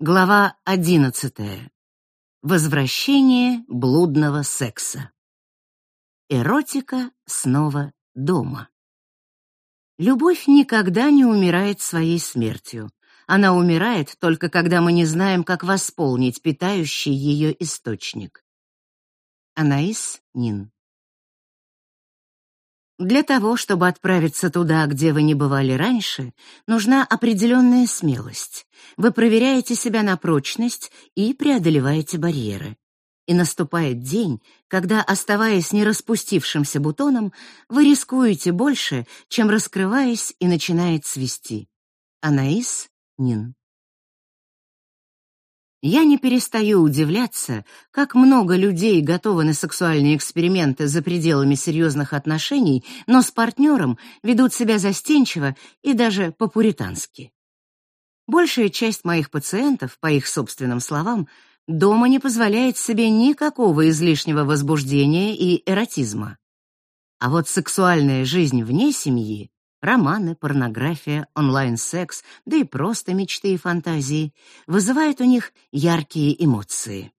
Глава одиннадцатая. Возвращение блудного секса. Эротика снова дома. Любовь никогда не умирает своей смертью. Она умирает только когда мы не знаем, как восполнить питающий ее источник. Анаис Нин. Для того, чтобы отправиться туда, где вы не бывали раньше, нужна определенная смелость. Вы проверяете себя на прочность и преодолеваете барьеры. И наступает день, когда, оставаясь не распустившимся бутоном, вы рискуете больше, чем раскрываясь и начинает свисти. Анаис Нин я не перестаю удивляться, как много людей готовы на сексуальные эксперименты за пределами серьезных отношений, но с партнером ведут себя застенчиво и даже по-пуритански. Большая часть моих пациентов, по их собственным словам, дома не позволяет себе никакого излишнего возбуждения и эротизма. А вот сексуальная жизнь вне семьи Романы, порнография, онлайн-секс, да и просто мечты и фантазии вызывают у них яркие эмоции.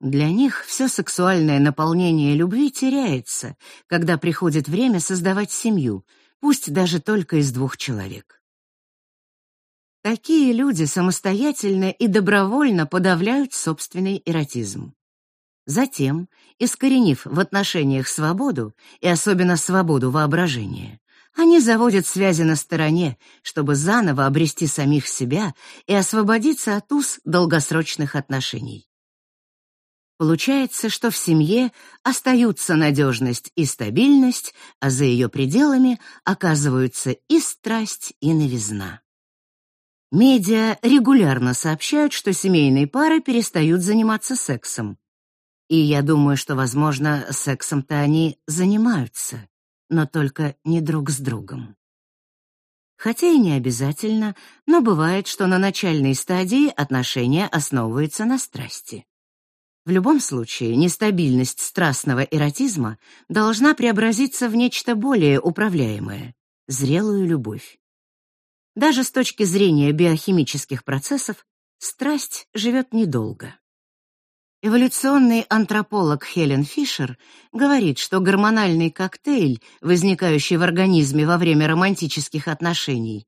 Для них все сексуальное наполнение любви теряется, когда приходит время создавать семью, пусть даже только из двух человек. Такие люди самостоятельно и добровольно подавляют собственный эротизм. Затем, искоренив в отношениях свободу и особенно свободу воображения, они заводят связи на стороне, чтобы заново обрести самих себя и освободиться от уз долгосрочных отношений. Получается, что в семье остаются надежность и стабильность, а за ее пределами оказываются и страсть, и новизна. Медиа регулярно сообщают, что семейные пары перестают заниматься сексом. И я думаю, что, возможно, сексом-то они занимаются но только не друг с другом. Хотя и не обязательно, но бывает, что на начальной стадии отношения основываются на страсти. В любом случае, нестабильность страстного эротизма должна преобразиться в нечто более управляемое — зрелую любовь. Даже с точки зрения биохимических процессов страсть живет недолго. Эволюционный антрополог Хелен Фишер говорит, что гормональный коктейль, возникающий в организме во время романтических отношений,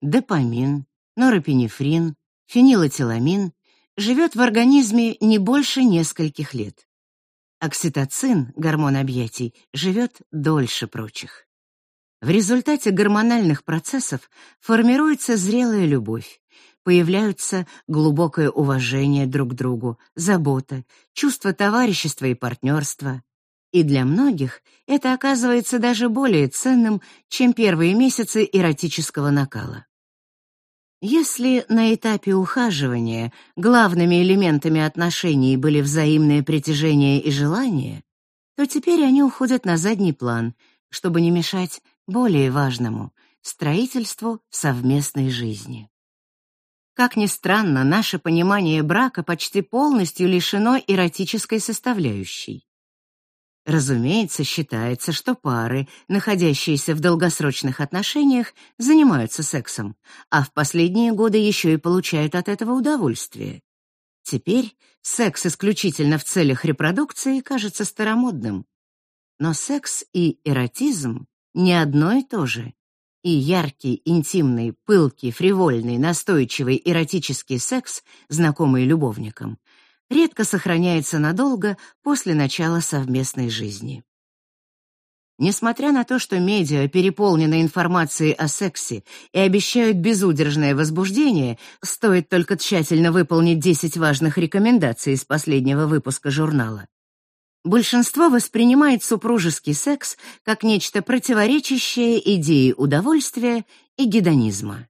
допамин, норопинефрин, фенилэтиламин, живет в организме не больше нескольких лет. Окситоцин, гормон объятий, живет дольше прочих. В результате гормональных процессов формируется зрелая любовь, появляются глубокое уважение друг к другу, забота, чувство товарищества и партнерства. И для многих это оказывается даже более ценным, чем первые месяцы эротического накала. Если на этапе ухаживания главными элементами отношений были взаимное притяжение и желание, то теперь они уходят на задний план, чтобы не мешать более важному — строительству совместной жизни. Как ни странно, наше понимание брака почти полностью лишено эротической составляющей. Разумеется, считается, что пары, находящиеся в долгосрочных отношениях, занимаются сексом, а в последние годы еще и получают от этого удовольствие. Теперь секс исключительно в целях репродукции кажется старомодным. Но секс и эротизм не одно и то же и яркий, интимный, пылкий, фривольный, настойчивый эротический секс, знакомый любовникам, редко сохраняется надолго после начала совместной жизни. Несмотря на то, что медиа переполнены информацией о сексе и обещают безудержное возбуждение, стоит только тщательно выполнить 10 важных рекомендаций из последнего выпуска журнала. Большинство воспринимает супружеский секс как нечто противоречащее идее удовольствия и гедонизма.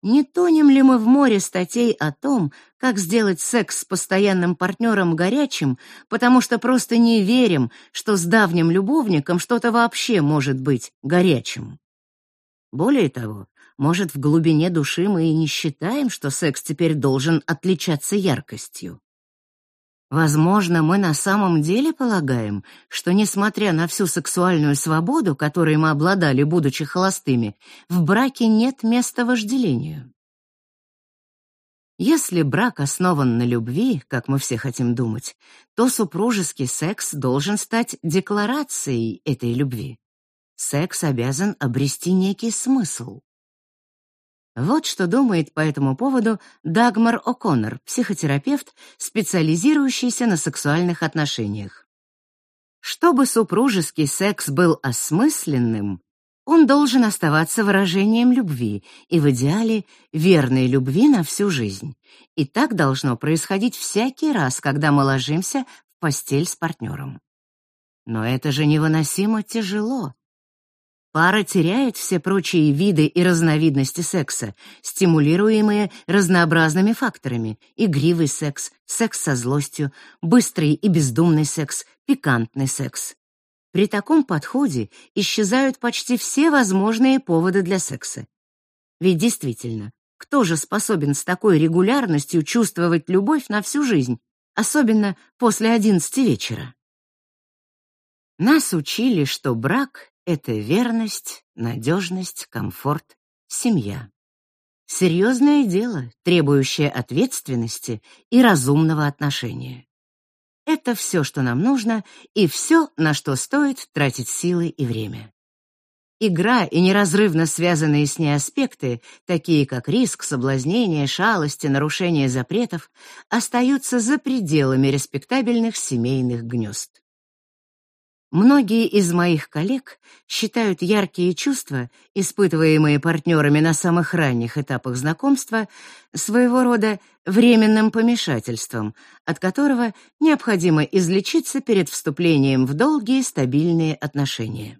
Не тонем ли мы в море статей о том, как сделать секс с постоянным партнером горячим, потому что просто не верим, что с давним любовником что-то вообще может быть горячим? Более того, может, в глубине души мы и не считаем, что секс теперь должен отличаться яркостью. Возможно, мы на самом деле полагаем, что, несмотря на всю сексуальную свободу, которой мы обладали, будучи холостыми, в браке нет места вожделению. Если брак основан на любви, как мы все хотим думать, то супружеский секс должен стать декларацией этой любви. Секс обязан обрести некий смысл. Вот что думает по этому поводу Дагмар О'Коннор, психотерапевт, специализирующийся на сексуальных отношениях. Чтобы супружеский секс был осмысленным, он должен оставаться выражением любви и в идеале верной любви на всю жизнь. И так должно происходить всякий раз, когда мы ложимся в постель с партнером. Но это же невыносимо тяжело. Пара теряет все прочие виды и разновидности секса, стимулируемые разнообразными факторами: игривый секс, секс со злостью, быстрый и бездумный секс, пикантный секс. При таком подходе исчезают почти все возможные поводы для секса. Ведь действительно, кто же способен с такой регулярностью чувствовать любовь на всю жизнь, особенно после одиннадцати вечера? Нас учили, что брак — это верность, надежность, комфорт, семья. Серьезное дело, требующее ответственности и разумного отношения. Это все, что нам нужно, и все, на что стоит тратить силы и время. Игра и неразрывно связанные с ней аспекты, такие как риск, соблазнение, шалости, нарушение запретов, остаются за пределами респектабельных семейных гнезд. Многие из моих коллег считают яркие чувства, испытываемые партнерами на самых ранних этапах знакомства, своего рода временным помешательством, от которого необходимо излечиться перед вступлением в долгие стабильные отношения.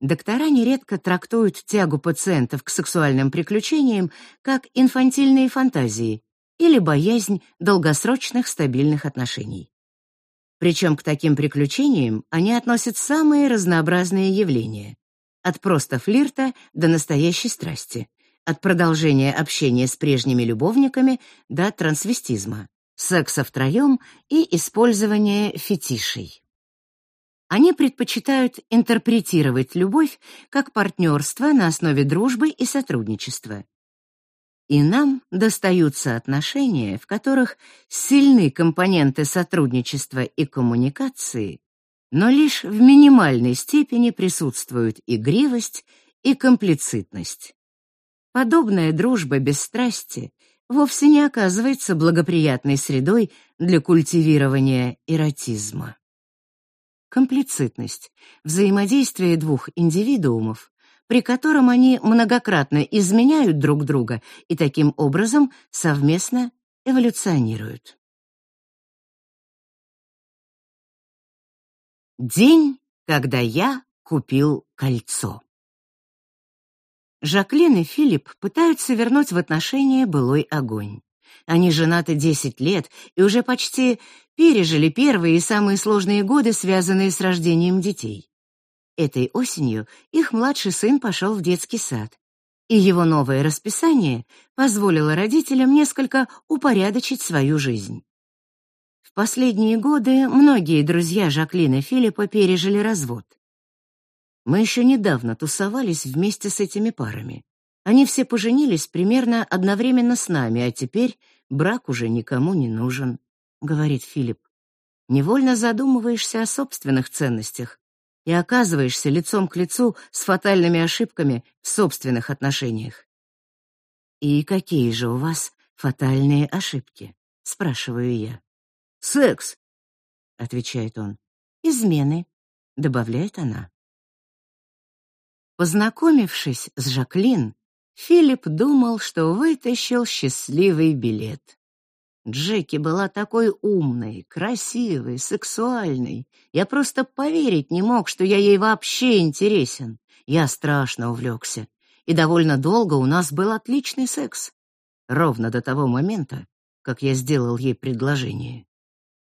Доктора нередко трактуют тягу пациентов к сексуальным приключениям как инфантильные фантазии или боязнь долгосрочных стабильных отношений. Причем к таким приключениям они относят самые разнообразные явления, от просто флирта до настоящей страсти, от продолжения общения с прежними любовниками до трансвестизма, секса втроем и использования фетишей. Они предпочитают интерпретировать любовь как партнерство на основе дружбы и сотрудничества, и нам достаются отношения, в которых сильны компоненты сотрудничества и коммуникации, но лишь в минимальной степени присутствуют игривость и комплицитность. Подобная дружба без страсти вовсе не оказывается благоприятной средой для культивирования эротизма. Комплицитность взаимодействие двух индивидуумов, при котором они многократно изменяют друг друга и таким образом совместно эволюционируют. День, когда я купил кольцо. Жаклин и Филипп пытаются вернуть в отношения былой огонь. Они женаты 10 лет и уже почти пережили первые и самые сложные годы, связанные с рождением детей. Этой осенью их младший сын пошел в детский сад, и его новое расписание позволило родителям несколько упорядочить свою жизнь. В последние годы многие друзья Жаклина Филиппа пережили развод. Мы еще недавно тусовались вместе с этими парами. Они все поженились примерно одновременно с нами, а теперь брак уже никому не нужен, говорит Филипп. Невольно задумываешься о собственных ценностях, и оказываешься лицом к лицу с фатальными ошибками в собственных отношениях. И какие же у вас фатальные ошибки? спрашиваю я. Секс, отвечает он. Измены, добавляет она. Познакомившись с Жаклин, Филипп думал, что вытащил счастливый билет. Джеки была такой умной, красивой, сексуальной. Я просто поверить не мог, что я ей вообще интересен. Я страшно увлекся. И довольно долго у нас был отличный секс. Ровно до того момента, как я сделал ей предложение.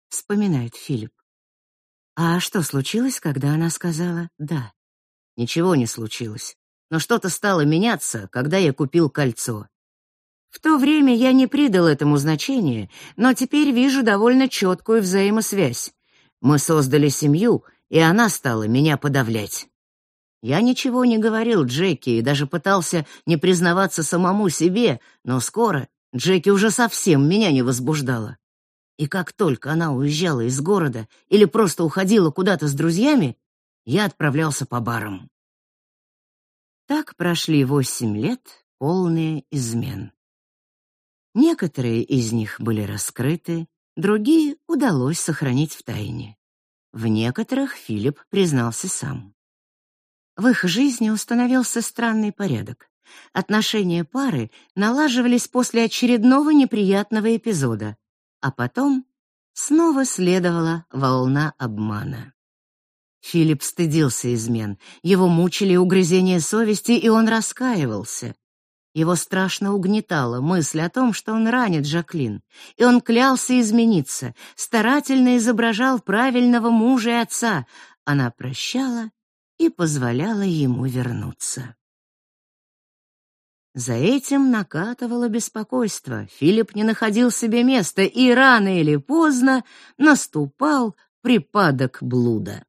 Вспоминает Филипп. А что случилось, когда она сказала «да»? Ничего не случилось. Но что-то стало меняться, когда я купил кольцо. В то время я не придал этому значения, но теперь вижу довольно четкую взаимосвязь. Мы создали семью, и она стала меня подавлять. Я ничего не говорил Джеки и даже пытался не признаваться самому себе, но скоро Джеки уже совсем меня не возбуждала. И как только она уезжала из города или просто уходила куда-то с друзьями, я отправлялся по барам. Так прошли восемь лет, полные измен. Некоторые из них были раскрыты, другие удалось сохранить в тайне. В некоторых Филипп признался сам. В их жизни установился странный порядок. Отношения пары налаживались после очередного неприятного эпизода, а потом снова следовала волна обмана. Филипп стыдился измен, его мучили угрызения совести, и он раскаивался. Его страшно угнетала мысль о том, что он ранит Жаклин, и он клялся измениться, старательно изображал правильного мужа и отца. Она прощала и позволяла ему вернуться. За этим накатывало беспокойство. Филипп не находил себе места, и рано или поздно наступал припадок блуда.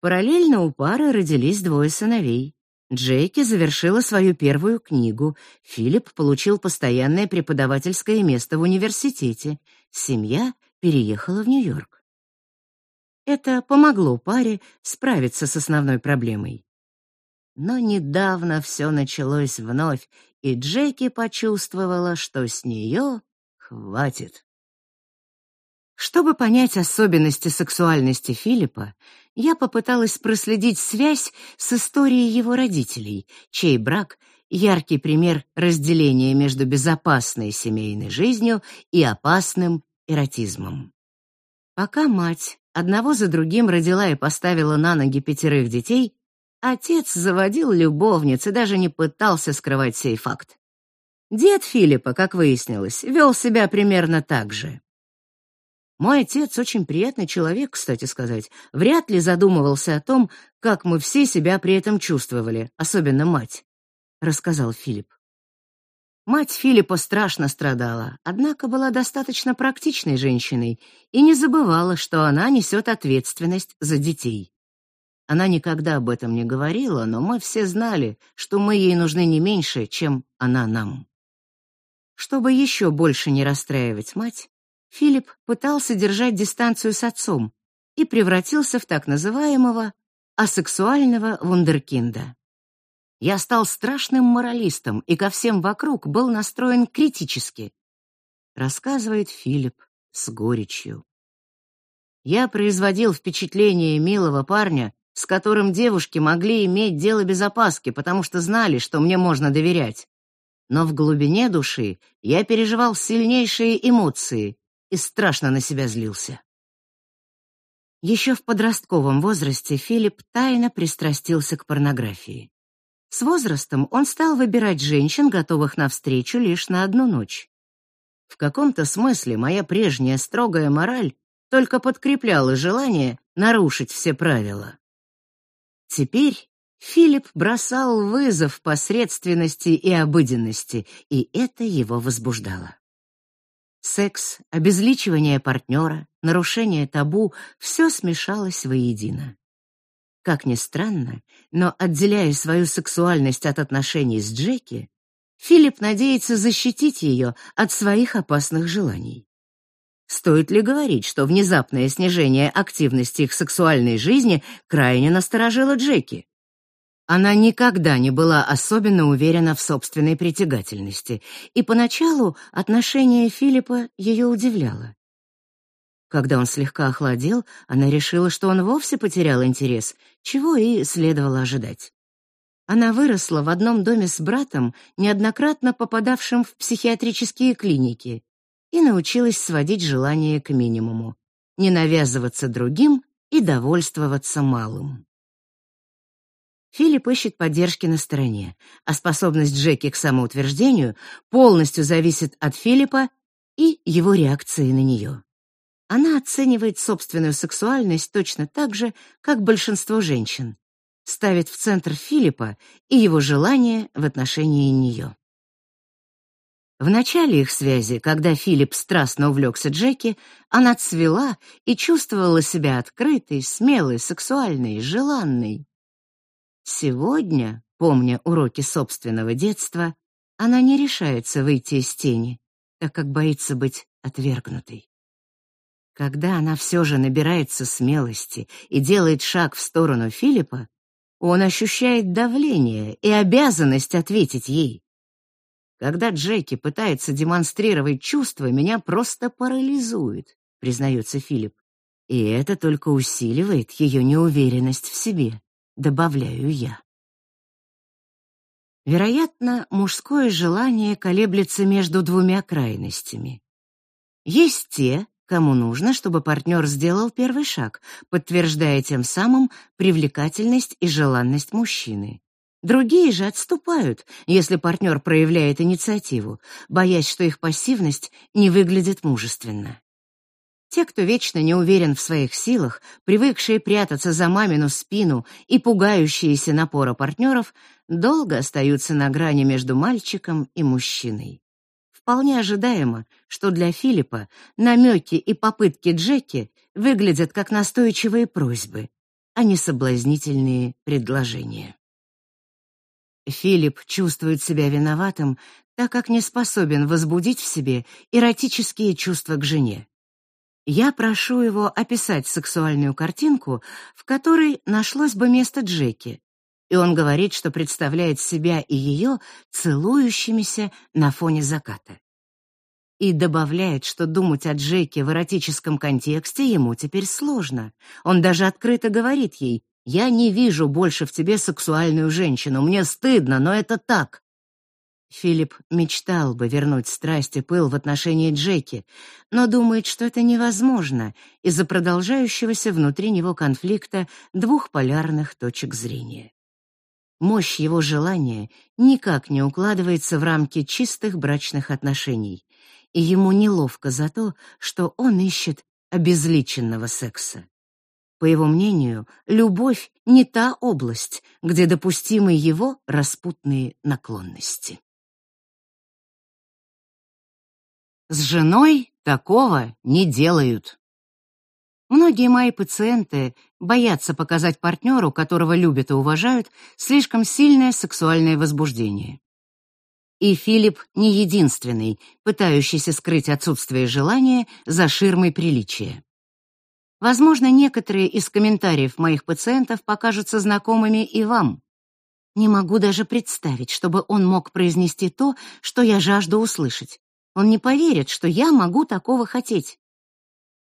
Параллельно у пары родились двое сыновей. Джейки завершила свою первую книгу. Филипп получил постоянное преподавательское место в университете. Семья переехала в Нью-Йорк. Это помогло паре справиться с основной проблемой. Но недавно все началось вновь, и Джеки почувствовала, что с нее хватит. Чтобы понять особенности сексуальности Филиппа, я попыталась проследить связь с историей его родителей, чей брак — яркий пример разделения между безопасной семейной жизнью и опасным эротизмом. Пока мать одного за другим родила и поставила на ноги пятерых детей, Отец заводил любовниц и даже не пытался скрывать сей факт. Дед Филиппа, как выяснилось, вел себя примерно так же. Мой отец очень приятный человек, кстати сказать, вряд ли задумывался о том, как мы все себя при этом чувствовали, особенно мать, рассказал Филипп. Мать Филиппа страшно страдала, однако была достаточно практичной женщиной и не забывала, что она несет ответственность за детей. Она никогда об этом не говорила, но мы все знали, что мы ей нужны не меньше, чем она нам. Чтобы еще больше не расстраивать мать, Филипп пытался держать дистанцию с отцом и превратился в так называемого асексуального вундеркинда. Я стал страшным моралистом и ко всем вокруг был настроен критически, рассказывает Филипп с горечью. Я производил впечатление милого парня, с которым девушки могли иметь дело без опаски, потому что знали, что мне можно доверять. Но в глубине души я переживал сильнейшие эмоции и страшно на себя злился. Еще в подростковом возрасте Филипп тайно пристрастился к порнографии. С возрастом он стал выбирать женщин, готовых на встречу лишь на одну ночь. В каком-то смысле моя прежняя строгая мораль только подкрепляла желание нарушить все правила. Теперь Филипп бросал вызов посредственности и обыденности, и это его возбуждало. Секс, обезличивание партнера, нарушение табу — все смешалось воедино. Как ни странно, но отделяя свою сексуальность от отношений с Джеки, Филипп надеется защитить ее от своих опасных желаний. Стоит ли говорить, что внезапное снижение активности их сексуальной жизни крайне насторожило Джеки? Она никогда не была особенно уверена в собственной притягательности, и поначалу отношение Филиппа ее удивляло. Когда он слегка охладел, она решила, что он вовсе потерял интерес, чего и следовало ожидать. Она выросла в одном доме с братом, неоднократно попадавшим в психиатрические клиники, и научилась сводить желания к минимуму, не навязываться другим и довольствоваться малым. Филипп ищет поддержки на стороне, а способность Джеки к самоутверждению полностью зависит от Филиппа и его реакции на нее. Она оценивает собственную сексуальность точно так же, как большинство женщин, ставит в центр Филиппа и его желания в отношении нее. В начале их связи, когда Филипп страстно увлекся Джеки, она цвела и чувствовала себя открытой, смелой, сексуальной, желанной. Сегодня, помня уроки собственного детства, она не решается выйти из тени, так как боится быть отвергнутой. Когда она все же набирается смелости и делает шаг в сторону Филиппа, он ощущает давление и обязанность ответить ей. Когда Джеки пытается демонстрировать чувства, меня просто парализует, признается Филипп. И это только усиливает ее неуверенность в себе, добавляю я. Вероятно, мужское желание колеблется между двумя крайностями. Есть те, кому нужно, чтобы партнер сделал первый шаг, подтверждая тем самым привлекательность и желанность мужчины. Другие же отступают, если партнер проявляет инициативу, боясь, что их пассивность не выглядит мужественно. Те, кто вечно не уверен в своих силах, привыкшие прятаться за мамину спину и пугающиеся напора партнеров, долго остаются на грани между мальчиком и мужчиной. Вполне ожидаемо, что для Филиппа намеки и попытки Джеки выглядят как настойчивые просьбы, а не соблазнительные предложения. Филипп чувствует себя виноватым, так как не способен возбудить в себе эротические чувства к жене. Я прошу его описать сексуальную картинку, в которой нашлось бы место Джеки, и он говорит, что представляет себя и ее целующимися на фоне заката. И добавляет, что думать о Джеке в эротическом контексте ему теперь сложно. Он даже открыто говорит ей: "Я не вижу больше в тебе сексуальную женщину. Мне стыдно, но это так. Филипп мечтал бы вернуть страсть и пыл в отношении Джеки, но думает, что это невозможно из-за продолжающегося внутри него конфликта двух полярных точек зрения. Мощь его желания никак не укладывается в рамки чистых брачных отношений, и ему неловко за то, что он ищет обезличенного секса. По его мнению, любовь не та область, где допустимы его распутные наклонности. С женой такого не делают. Многие мои пациенты боятся показать партнеру, которого любят и уважают, слишком сильное сексуальное возбуждение. И Филипп не единственный, пытающийся скрыть отсутствие желания за ширмой приличия. Возможно, некоторые из комментариев моих пациентов покажутся знакомыми и вам. Не могу даже представить, чтобы он мог произнести то, что я жажду услышать. Он не поверит, что я могу такого хотеть.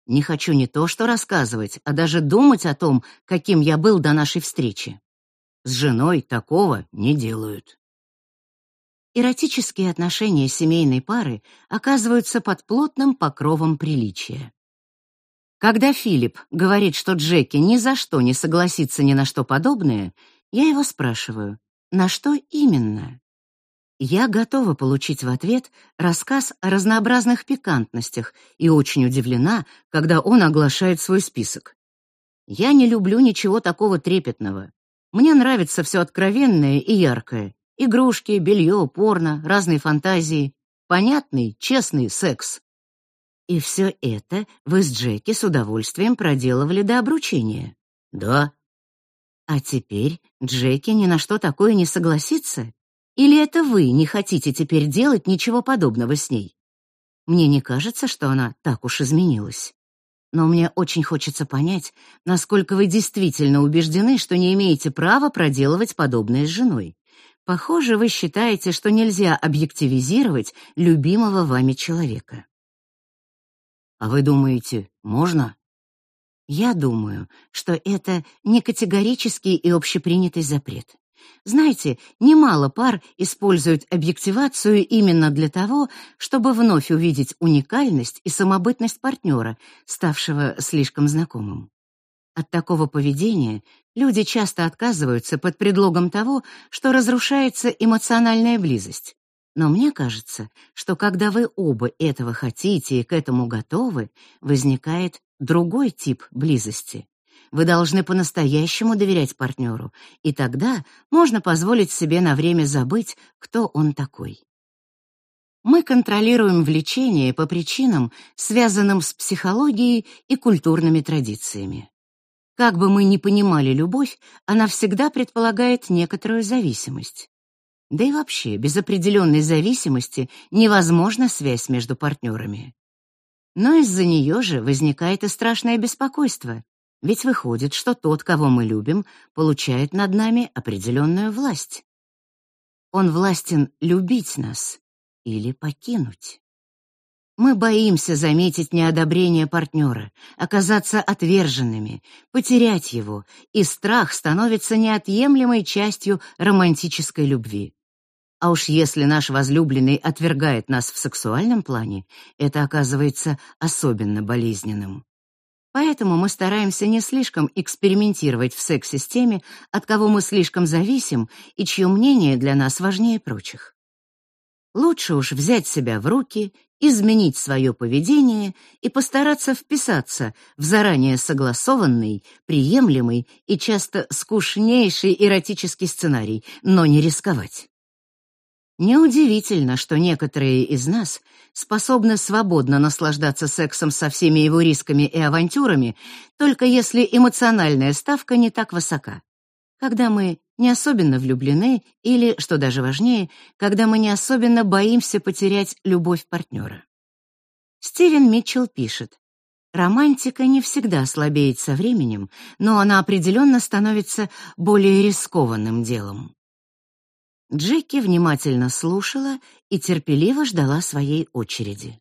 Не хочу не то что рассказывать, а даже думать о том, каким я был до нашей встречи. С женой такого не делают. Эротические отношения семейной пары оказываются под плотным покровом приличия. Когда Филипп говорит, что Джеки ни за что не согласится ни на что подобное, я его спрашиваю, на что именно? Я готова получить в ответ рассказ о разнообразных пикантностях и очень удивлена, когда он оглашает свой список. Я не люблю ничего такого трепетного. Мне нравится все откровенное и яркое. Игрушки, белье, порно, разные фантазии, понятный, честный секс. И все это вы с Джеки с удовольствием проделывали до обручения. Да. А теперь Джеки ни на что такое не согласится? Или это вы не хотите теперь делать ничего подобного с ней? Мне не кажется, что она так уж изменилась. Но мне очень хочется понять, насколько вы действительно убеждены, что не имеете права проделывать подобное с женой. Похоже, вы считаете, что нельзя объективизировать любимого вами человека. А вы думаете, можно? Я думаю, что это не категорический и общепринятый запрет. Знаете, немало пар используют объективацию именно для того, чтобы вновь увидеть уникальность и самобытность партнера, ставшего слишком знакомым. От такого поведения люди часто отказываются под предлогом того, что разрушается эмоциональная близость. Но мне кажется, что когда вы оба этого хотите и к этому готовы, возникает другой тип близости. Вы должны по-настоящему доверять партнеру, и тогда можно позволить себе на время забыть, кто он такой. Мы контролируем влечение по причинам, связанным с психологией и культурными традициями. Как бы мы ни понимали любовь, она всегда предполагает некоторую зависимость. Да и вообще, без определенной зависимости невозможна связь между партнерами. Но из-за нее же возникает и страшное беспокойство, ведь выходит, что тот, кого мы любим, получает над нами определенную власть. Он властен любить нас или покинуть. Мы боимся заметить неодобрение партнера, оказаться отверженными, потерять его, и страх становится неотъемлемой частью романтической любви. А уж если наш возлюбленный отвергает нас в сексуальном плане, это оказывается особенно болезненным. Поэтому мы стараемся не слишком экспериментировать в сексе с теми, от кого мы слишком зависим и чье мнение для нас важнее прочих. Лучше уж взять себя в руки, изменить свое поведение и постараться вписаться в заранее согласованный, приемлемый и часто скучнейший эротический сценарий, но не рисковать. Неудивительно, что некоторые из нас способны свободно наслаждаться сексом со всеми его рисками и авантюрами, только если эмоциональная ставка не так высока. Когда мы не особенно влюблены или, что даже важнее, когда мы не особенно боимся потерять любовь партнера. Стивен Митчелл пишет, Романтика не всегда слабеет со временем, но она определенно становится более рискованным делом. Джеки внимательно слушала и терпеливо ждала своей очереди.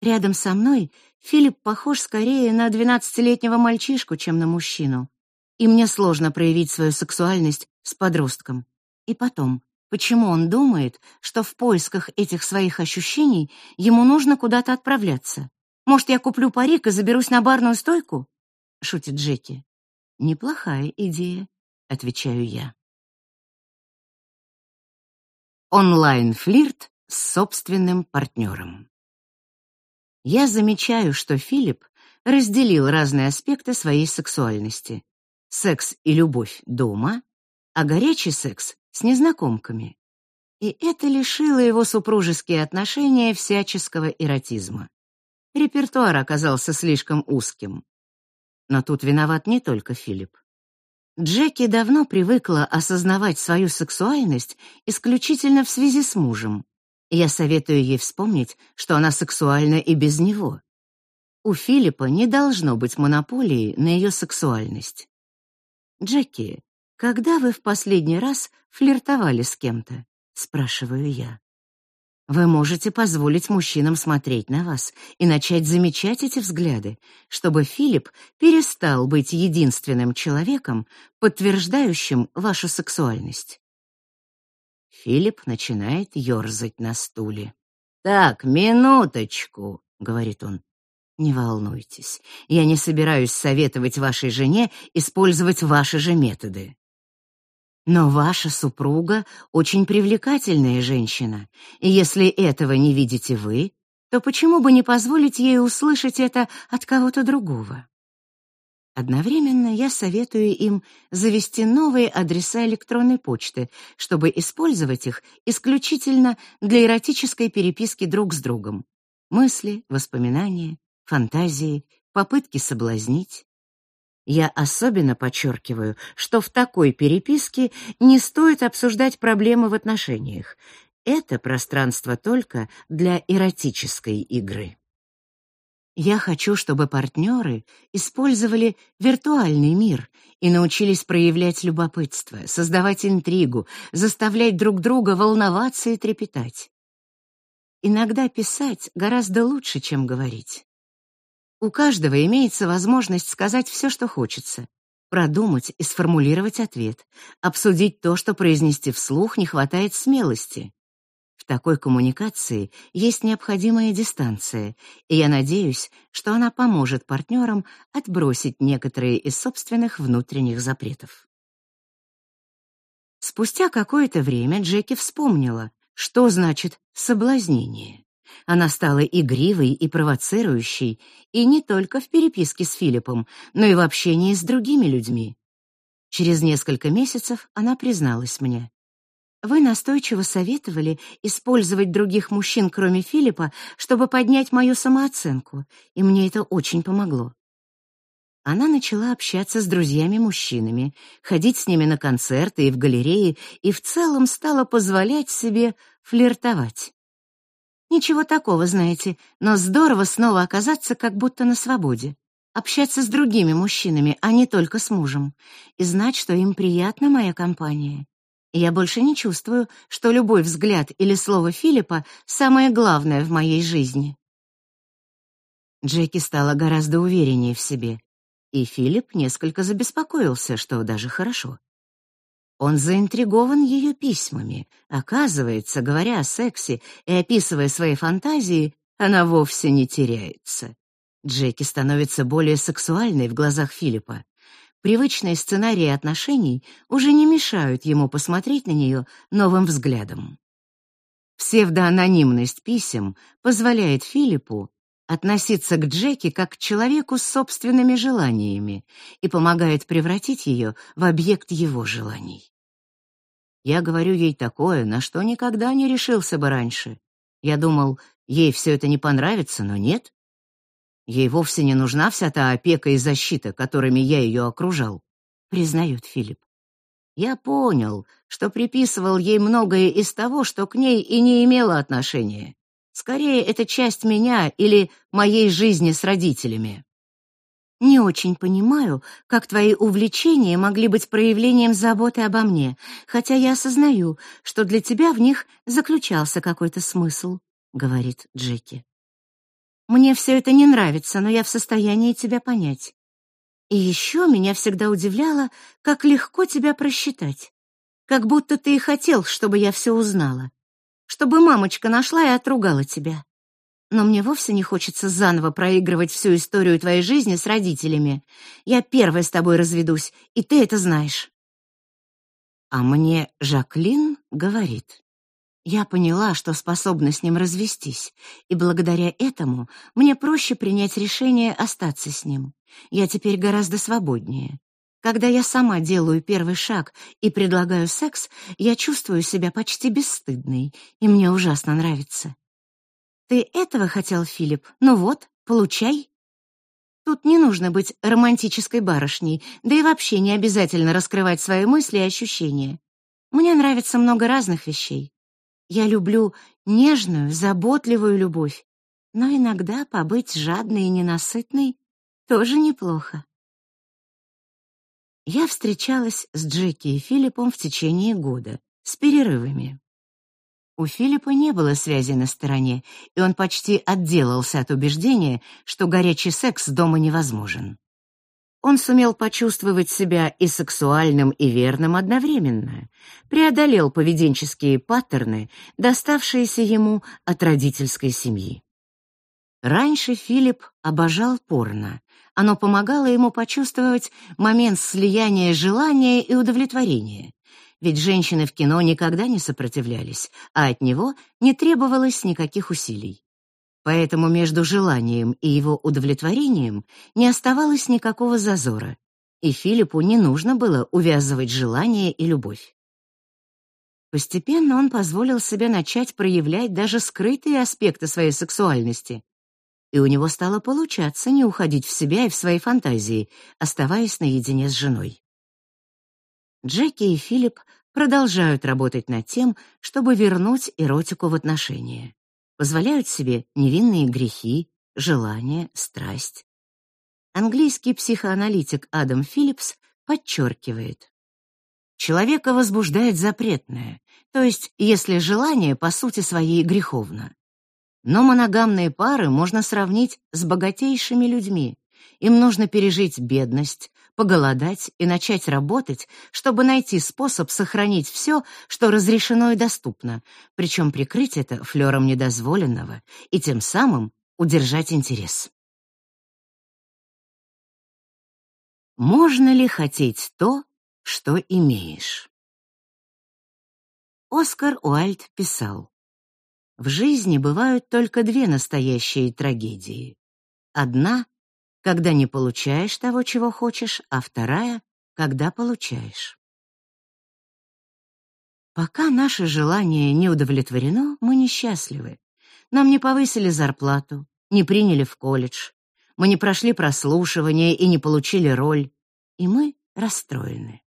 Рядом со мной Филипп похож скорее на двенадцатилетнего мальчишку, чем на мужчину. И мне сложно проявить свою сексуальность с подростком. И потом, почему он думает, что в поисках этих своих ощущений ему нужно куда-то отправляться? Может, я куплю парик и заберусь на барную стойку? шутит Джеки. Неплохая идея, отвечаю я. Онлайн-флирт с собственным партнером. Я замечаю, что Филипп разделил разные аспекты своей сексуальности. Секс и любовь дома, а горячий секс с незнакомками. И это лишило его супружеские отношения всяческого эротизма. Репертуар оказался слишком узким. Но тут виноват не только Филипп. Джеки давно привыкла осознавать свою сексуальность исключительно в связи с мужем. Я советую ей вспомнить, что она сексуальна и без него. У Филиппа не должно быть монополии на ее сексуальность. Джеки, когда вы в последний раз флиртовали с кем-то? спрашиваю я. Вы можете позволить мужчинам смотреть на вас и начать замечать эти взгляды, чтобы Филипп перестал быть единственным человеком, подтверждающим вашу сексуальность. Филипп начинает ерзать на стуле. «Так, минуточку», — говорит он. «Не волнуйтесь, я не собираюсь советовать вашей жене использовать ваши же методы. Но ваша супруга очень привлекательная женщина, и если этого не видите вы, то почему бы не позволить ей услышать это от кого-то другого? Одновременно я советую им завести новые адреса электронной почты, чтобы использовать их исключительно для эротической переписки друг с другом. Мысли, воспоминания, фантазии, попытки соблазнить. Я особенно подчеркиваю, что в такой переписке не стоит обсуждать проблемы в отношениях. Это пространство только для эротической игры. Я хочу, чтобы партнеры использовали виртуальный мир и научились проявлять любопытство, создавать интригу, заставлять друг друга волноваться и трепетать. Иногда писать гораздо лучше, чем говорить. У каждого имеется возможность сказать все, что хочется, продумать и сформулировать ответ, обсудить то, что произнести вслух не хватает смелости. В такой коммуникации есть необходимая дистанция, и я надеюсь, что она поможет партнерам отбросить некоторые из собственных внутренних запретов. Спустя какое-то время Джеки вспомнила, что значит соблазнение. Она стала игривой и провоцирующей, и не только в переписке с Филиппом, но и в общении с другими людьми. Через несколько месяцев она призналась мне. Вы настойчиво советовали использовать других мужчин, кроме Филиппа, чтобы поднять мою самооценку, и мне это очень помогло. Она начала общаться с друзьями-мужчинами, ходить с ними на концерты и в галереи, и в целом стала позволять себе флиртовать. Ничего такого, знаете, но здорово снова оказаться как будто на свободе, общаться с другими мужчинами, а не только с мужем, и знать, что им приятна моя компания. Я больше не чувствую, что любой взгляд или слово Филиппа самое главное в моей жизни. Джеки стала гораздо увереннее в себе и Филипп несколько забеспокоился, что даже хорошо. Он заинтригован ее письмами. Оказывается, говоря о сексе и описывая свои фантазии, она вовсе не теряется. Джеки становится более сексуальной в глазах Филиппа. Привычные сценарии отношений уже не мешают ему посмотреть на нее новым взглядом. Псевдоанонимность писем позволяет Филиппу относиться к Джеки как к человеку с собственными желаниями и помогает превратить ее в объект его желаний. Я говорю ей такое, на что никогда не решился бы раньше. Я думал, ей все это не понравится, но нет. Ей вовсе не нужна вся та опека и защита, которыми я ее окружал, признает Филипп. Я понял, что приписывал ей многое из того, что к ней и не имело отношения. Скорее, это часть меня или моей жизни с родителями. Не очень понимаю, как твои увлечения могли быть проявлением заботы обо мне, хотя я осознаю, что для тебя в них заключался какой-то смысл, говорит Джеки. Мне все это не нравится, но я в состоянии тебя понять. И еще меня всегда удивляло, как легко тебя просчитать. Как будто ты и хотел, чтобы я все узнала чтобы мамочка нашла и отругала тебя. Но мне вовсе не хочется заново проигрывать всю историю твоей жизни с родителями. Я первая с тобой разведусь, и ты это знаешь. А мне Жаклин говорит. Я поняла, что способна с ним развестись, и благодаря этому мне проще принять решение остаться с ним. Я теперь гораздо свободнее. Когда я сама делаю первый шаг и предлагаю секс, я чувствую себя почти бесстыдной, и мне ужасно нравится. Ты этого хотел, Филипп? Ну вот, получай. Тут не нужно быть романтической барышней, да и вообще не обязательно раскрывать свои мысли и ощущения. Мне нравится много разных вещей. Я люблю нежную, заботливую любовь, но иногда побыть жадной и ненасытной тоже неплохо. Я встречалась с Джеки и Филиппом в течение года, с перерывами. У Филиппа не было связи на стороне, и он почти отделался от убеждения, что горячий секс дома невозможен. Он сумел почувствовать себя и сексуальным, и верным одновременно, преодолел поведенческие паттерны, доставшиеся ему от родительской семьи. Раньше Филипп обожал порно, оно помогало ему почувствовать момент слияния желания и удовлетворения. Ведь женщины в кино никогда не сопротивлялись, а от него не требовалось никаких усилий. Поэтому между желанием и его удовлетворением не оставалось никакого зазора, и Филиппу не нужно было увязывать желание и любовь. Постепенно он позволил себе начать проявлять даже скрытые аспекты своей сексуальности, и у него стало получаться не уходить в себя и в свои фантазии, оставаясь наедине с женой. Джеки и Филипп продолжают работать над тем, чтобы вернуть эротику в отношения. Позволяют себе невинные грехи, желания, страсть. Английский психоаналитик Адам Филлипс подчеркивает, Человека возбуждает запретное, то есть если желание по сути своей греховно. Но моногамные пары можно сравнить с богатейшими людьми. Им нужно пережить бедность, поголодать и начать работать, чтобы найти способ сохранить все, что разрешено и доступно, причем прикрыть это флером недозволенного и тем самым удержать интерес. Можно ли хотеть то, что имеешь? Оскар Уальд писал: в жизни бывают только две настоящие трагедии. Одна — когда не получаешь того, чего хочешь, а вторая — когда получаешь. Пока наше желание не удовлетворено, мы несчастливы. Нам не повысили зарплату, не приняли в колледж. мы не прошли прослушивание и не получили роль, и мы расстроены.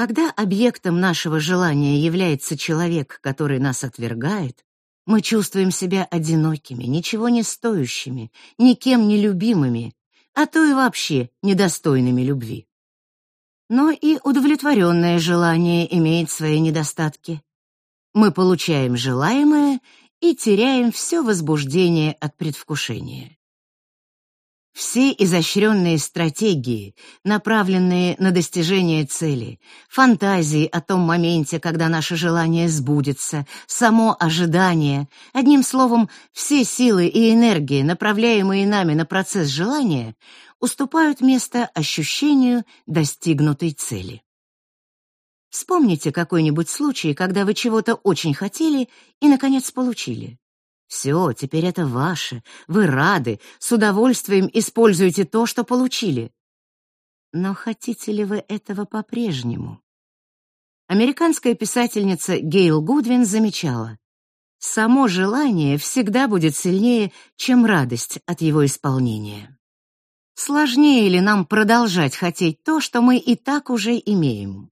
Когда объектом нашего желания является человек, который нас отвергает, мы чувствуем себя одинокими, ничего не стоящими, никем не любимыми, а то и вообще недостойными любви. Но и удовлетворенное желание имеет свои недостатки. Мы получаем желаемое и теряем все возбуждение от предвкушения. Все изощренные стратегии, направленные на достижение цели, фантазии о том моменте, когда наше желание сбудется, само ожидание, одним словом, все силы и энергии, направляемые нами на процесс желания, уступают место ощущению достигнутой цели. Вспомните какой-нибудь случай, когда вы чего-то очень хотели и, наконец, получили. Все, теперь это ваше. Вы рады, с удовольствием используете то, что получили. Но хотите ли вы этого по-прежнему? Американская писательница Гейл Гудвин замечала: само желание всегда будет сильнее, чем радость от его исполнения. Сложнее ли нам продолжать хотеть то, что мы и так уже имеем?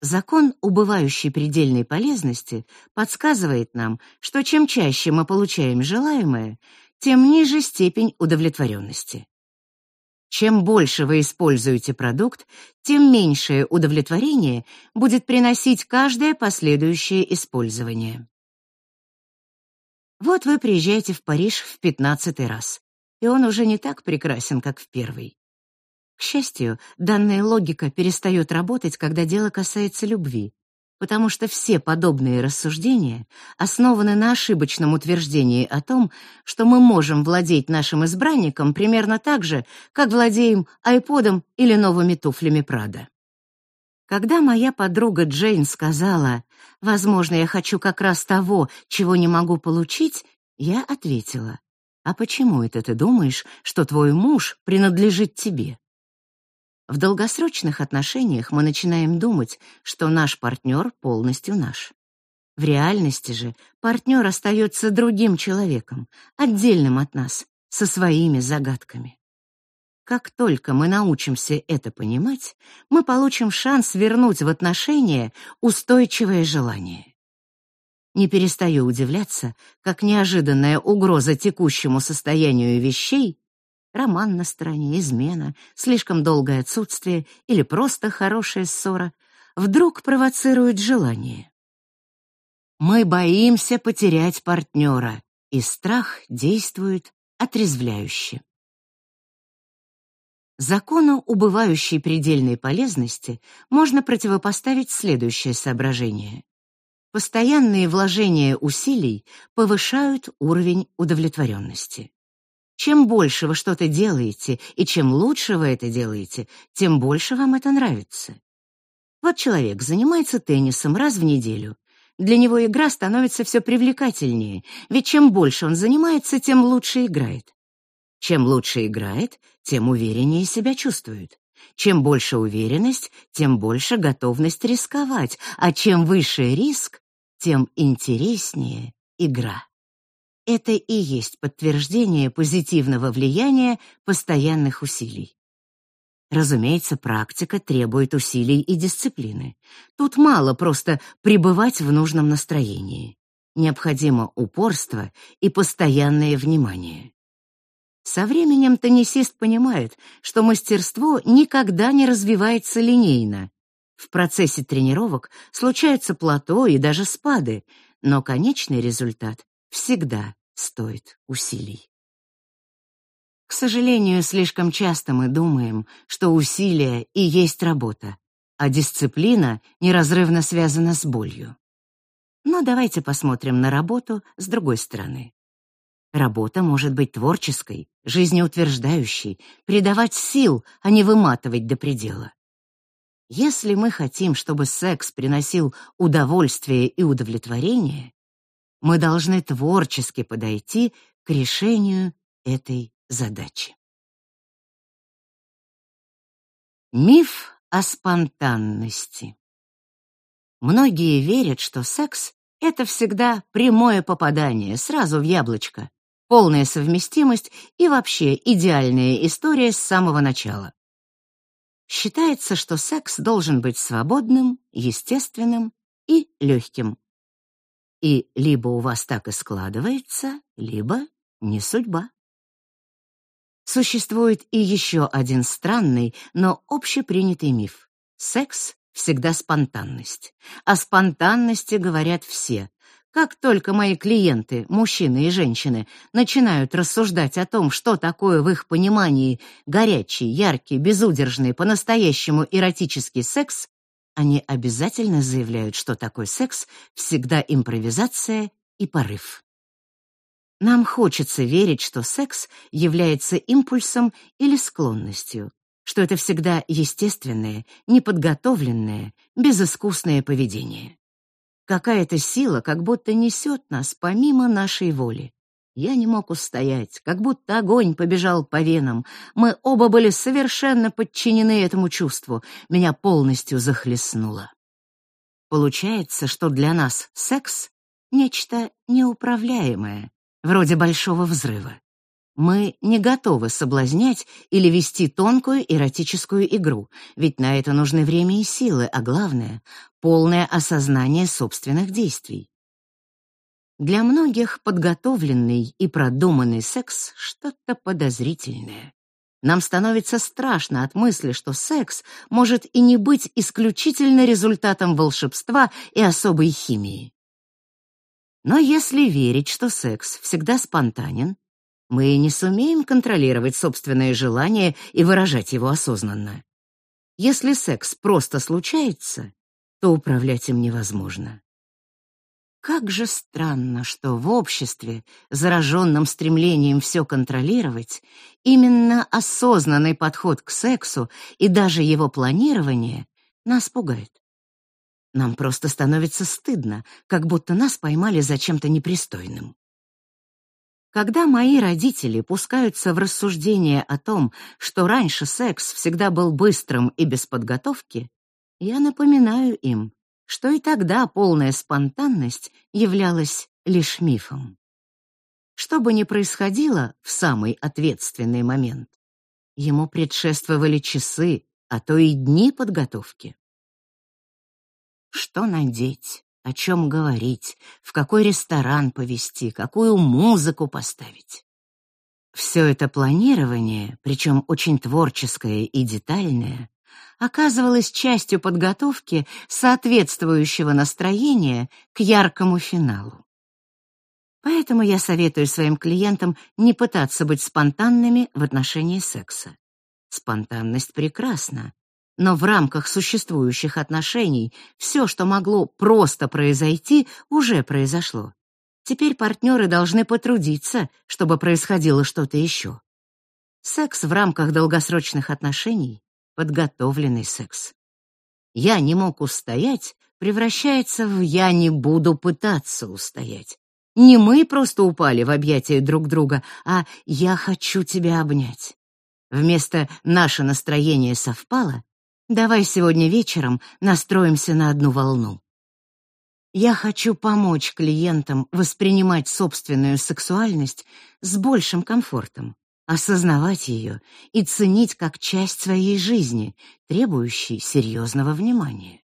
Закон убывающей предельной полезности подсказывает нам, что чем чаще мы получаем желаемое, тем ниже степень удовлетворенности. Чем больше вы используете продукт, тем меньшее удовлетворение будет приносить каждое последующее использование. Вот вы приезжаете в Париж в пятнадцатый раз, и он уже не так прекрасен, как в первый. К счастью, данная логика перестает работать, когда дело касается любви, потому что все подобные рассуждения основаны на ошибочном утверждении о том, что мы можем владеть нашим избранником примерно так же, как владеем айподом или новыми туфлями Прада. Когда моя подруга Джейн сказала, «Возможно, я хочу как раз того, чего не могу получить», я ответила, «А почему это ты думаешь, что твой муж принадлежит тебе?» В долгосрочных отношениях мы начинаем думать, что наш партнер полностью наш. В реальности же партнер остается другим человеком, отдельным от нас, со своими загадками. Как только мы научимся это понимать, мы получим шанс вернуть в отношения устойчивое желание. Не перестаю удивляться, как неожиданная угроза текущему состоянию вещей роман на стороне, измена, слишком долгое отсутствие или просто хорошая ссора, вдруг провоцирует желание. Мы боимся потерять партнера, и страх действует отрезвляюще. Закону убывающей предельной полезности можно противопоставить следующее соображение. Постоянные вложения усилий повышают уровень удовлетворенности. Чем больше вы что-то делаете и чем лучше вы это делаете, тем больше вам это нравится. Вот человек занимается теннисом раз в неделю. Для него игра становится все привлекательнее, ведь чем больше он занимается, тем лучше играет. Чем лучше играет, тем увереннее себя чувствует. Чем больше уверенность, тем больше готовность рисковать, а чем выше риск, тем интереснее игра. Это и есть подтверждение позитивного влияния постоянных усилий. Разумеется, практика требует усилий и дисциплины. Тут мало просто пребывать в нужном настроении. Необходимо упорство и постоянное внимание. Со временем теннисист понимает, что мастерство никогда не развивается линейно. В процессе тренировок случаются плато и даже спады, но конечный результат всегда стоит усилий. К сожалению, слишком часто мы думаем, что усилия и есть работа, а дисциплина неразрывно связана с болью. Но давайте посмотрим на работу с другой стороны. Работа может быть творческой, жизнеутверждающей, придавать сил, а не выматывать до предела. Если мы хотим, чтобы секс приносил удовольствие и удовлетворение, мы должны творчески подойти к решению этой задачи. Миф о спонтанности. Многие верят, что секс — это всегда прямое попадание, сразу в яблочко. полная совместимость и вообще идеальная история с самого начала. Считается, что секс должен быть свободным, естественным и легким. И либо у вас так и складывается, либо не судьба. Существует и еще один странный, но общепринятый миф. Секс всегда спонтанность. О спонтанности говорят все. Как только мои клиенты, мужчины и женщины, начинают рассуждать о том, что такое в их понимании горячий, яркий, безудержный, по-настоящему эротический секс, они обязательно заявляют, что такой секс всегда импровизация и порыв. Нам хочется верить, что секс является импульсом или склонностью, что это всегда естественное, неподготовленное, безыскусное поведение. Какая-то сила как будто несет нас помимо нашей воли. Я не мог устоять, как будто огонь побежал по венам. Мы оба были совершенно подчинены этому чувству. Меня полностью захлестнуло. Получается, что для нас секс — нечто неуправляемое, вроде большого взрыва. Мы не готовы соблазнять или вести тонкую эротическую игру, ведь на это нужны время и силы, а главное — полное осознание собственных действий. Для многих подготовленный и продуманный секс — что-то подозрительное. Нам становится страшно от мысли, что секс может и не быть исключительно результатом волшебства и особой химии. Но если верить, что секс всегда спонтанен, мы не сумеем контролировать собственные желания и выражать его осознанно. Если секс просто случается, то управлять им невозможно. Как же странно, что в обществе, зараженном стремлением все контролировать, именно осознанный подход к сексу и даже его планирование нас пугает. Нам просто становится стыдно, как будто нас поймали за чем-то непристойным. Когда мои родители пускаются в рассуждения о том, что раньше секс всегда был быстрым и без подготовки, я напоминаю им, что и тогда полная спонтанность являлась лишь мифом. Что бы ни происходило в самый ответственный момент, ему предшествовали часы, а то и дни подготовки. Что надеть, о чем говорить, в какой ресторан повезти, какую музыку поставить? Все это планирование, причем очень творческое и детальное, оказывалась частью подготовки соответствующего настроения к яркому финалу. Поэтому я советую своим клиентам не пытаться быть спонтанными в отношении секса. Спонтанность прекрасна, но в рамках существующих отношений все, что могло просто произойти, уже произошло. Теперь партнеры должны потрудиться, чтобы происходило что-то еще. Секс в рамках долгосрочных отношений подготовленный секс. Я не мог устоять превращается в «я не буду пытаться устоять». Не мы просто упали в объятия друг друга, а «я хочу тебя обнять». Вместо «наше настроение совпало» давай сегодня вечером настроимся на одну волну. Я хочу помочь клиентам воспринимать собственную сексуальность с большим комфортом, осознавать ее и ценить как часть своей жизни, требующей серьезного внимания.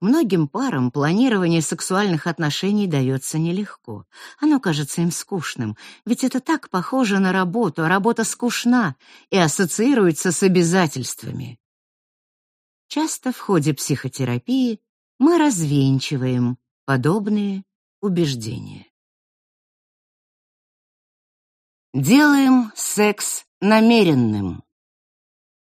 Многим парам планирование сексуальных отношений дается нелегко. Оно кажется им скучным, ведь это так похоже на работу, а работа скучна и ассоциируется с обязательствами. Часто в ходе психотерапии мы развенчиваем подобные убеждения. Делаем секс намеренным.